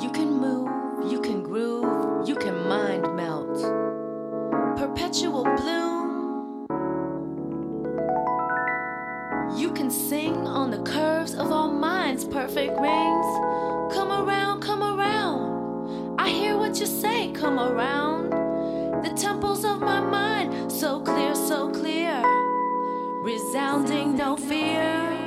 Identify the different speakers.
Speaker 1: You can move, you can groove, you can mind melt. Perpetual bloom. You can sing on the curves of all minds, perfect rings. Come around, come around. I hear what you say, come around. The temples of my mind, so clear, so clear. Resounding, no fear.